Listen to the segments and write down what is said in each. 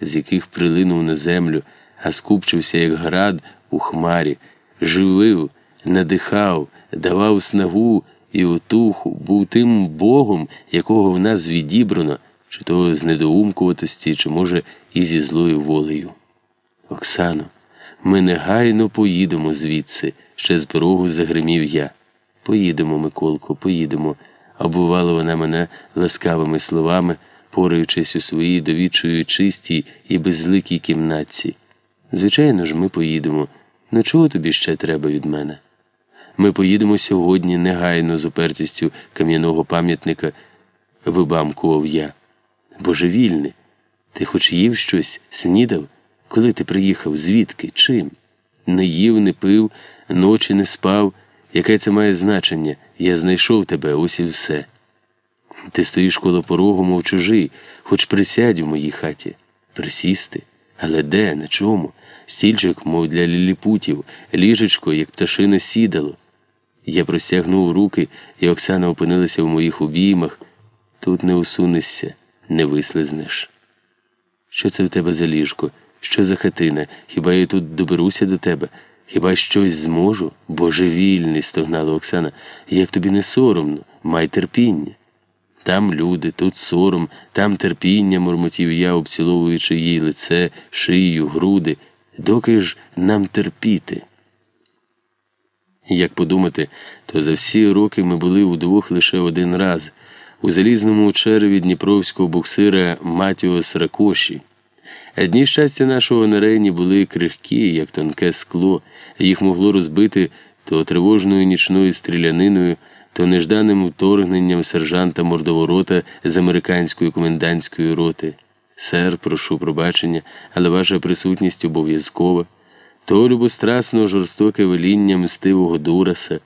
з яких прилинув на землю, а скупчився, як град у хмарі, живив, надихав, давав снагу і отуху, був тим Богом, якого в нас відібрано, чи то з недоумкуватості, чи, може, і зі злою волею. Оксано, ми негайно поїдемо звідси, ще з порогу загримів я. Поїдемо, Миколко, поїдемо, обувала вона мене ласкавими словами, пораючись у своїй довічої чистій і безликій кімнатці. Звичайно ж, ми поїдемо. Ну чого тобі ще треба від мене? Ми поїдемо сьогодні негайно з упертістю кам'яного пам'ятника вибамкував я. Божевільне, ти хоч їв щось, снідав? Коли ти приїхав? Звідки? Чим? Не їв, не пив, ночі не спав. Яке це має значення? Я знайшов тебе, ось і все. Ти стоїш коло порогу, мов чужий, хоч присядь у моїй хаті. Присісти? Але де, на чому? Стільчик, мов для ліліпутів, ліжечко, як пташине сідало. Я простягнув руки, і Оксана опинилася в моїх обіймах. Тут не усунешся, не вислизнеш. Що це в тебе за ліжко? Що за хатина? Хіба я тут доберуся до тебе? Хіба щось зможу? Божевільний, стогнала Оксана. Як тобі не соромно, май терпіння. Там люди, тут сором, там терпіння, мурмотів я, обціловуючи їй лице, шию, груди. Доки ж нам терпіти? Як подумати, то за всі роки ми були удвох лише один раз у залізному череві дніпровського буксира Матіо Сракоші. Дні щастя нашого на рейні були крихкі, як тонке скло, їх могло розбити то тривожною нічною стріляниною, то нежданим вторгненням сержанта мордоворота з американської комендантської роти. Сер, прошу пробачення, але ваша присутність обов'язкова, то любострасного жорстоке веління мстивого Дураса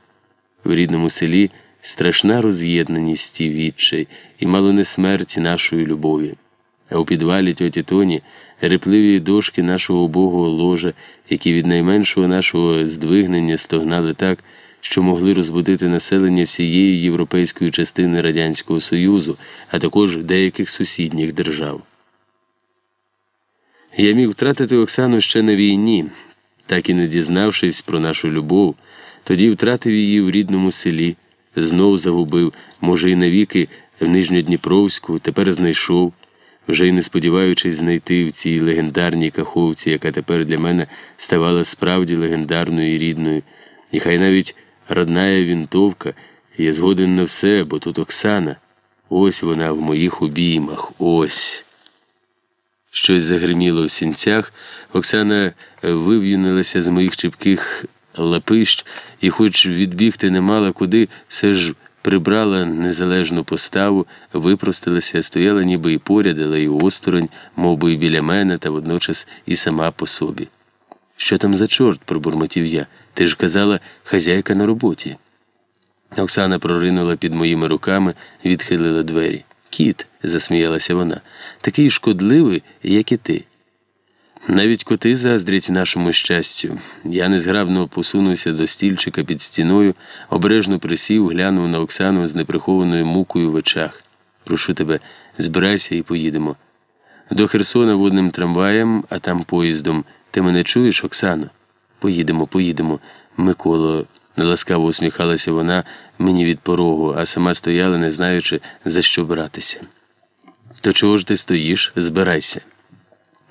в рідному селі страшна роз'єднаність і відчай і мало не смерті нашої любові. А у підвалі тьоті Тоні репливі дошки нашого убогого ложа, які від найменшого нашого здвигнення стогнали так, що могли розбудити населення всієї європейської частини Радянського Союзу, а також деяких сусідніх держав. Я міг втратити Оксану ще на війні, так і не дізнавшись про нашу любов, тоді втратив її в рідному селі, знов загубив, може, і навіки в Нижньодніпровську, тепер знайшов вже й не сподіваючись знайти в цій легендарній каховці, яка тепер для мене ставала справді легендарною і рідною, і хай навіть родная вінтовка, є згоден на все, бо тут Оксана. Ось вона в моїх обіймах, ось. Щось загриміло в сінцях. Оксана вив'юнилася з моїх чіпких лапищ, і, хоч відбігти не мала куди, все ж прибрала незалежну поставу, випростилася, стояла ніби і поряд, але й осторонь, мов би біля мене, та водночас і сама по собі. Що там за чорт? пробурмотів я. Ти ж казала, хазяйка на роботі. Оксана проринула під моїми руками, відхилила двері. Кіт, засміялася вона, такий шкодливий, як і ти. Навіть коти заздрять нашому щастю. Я незграбно посунувся до стільчика під стіною, обережно присів, глянув на Оксану з неприхованою мукою в очах. Прошу тебе, збирайся і поїдемо. До Херсона водним трамваєм, а там поїздом. Ти мене чуєш, Оксано? Поїдемо, поїдемо. Миколо, неласкаво усміхалася вона мені від порогу, а сама стояла, не знаючи, за що братися. То чого ж ти стоїш? Збирайся.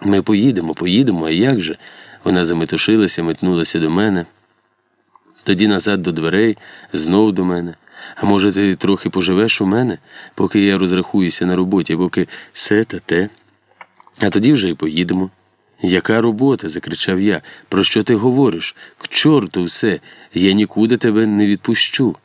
Ми поїдемо, поїдемо, а як же? Вона заметушилася, метнулася до мене. Тоді назад до дверей, знов до мене. А може, ти трохи поживеш у мене, поки я розрахуюся на роботі, поки все та те. А тоді вже й поїдемо. Яка робота? закричав я. Про що ти говориш? К чорту все, я нікуди тебе не відпущу.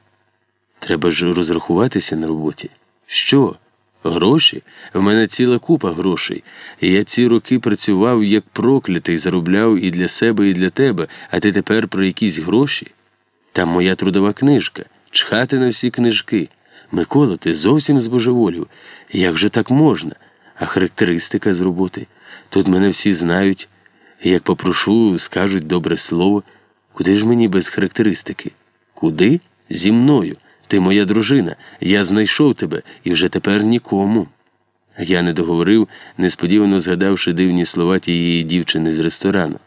Треба ж розрахуватися на роботі. Що? Гроші? В мене ціла купа грошей. Я ці роки працював як проклятий, заробляв і для себе, і для тебе, а ти тепер про якісь гроші? Там моя трудова книжка, чхати на всі книжки. Микола, ти зовсім збожеволів. Як же так можна? А характеристика з роботи? Тут мене всі знають. Як попрошу, скажуть добре слово. Куди ж мені без характеристики? Куди? Зі мною. Ти моя дружина, я знайшов тебе і вже тепер нікому. Я не договорив, несподівано згадавши дивні слова тієї дівчини з ресторану.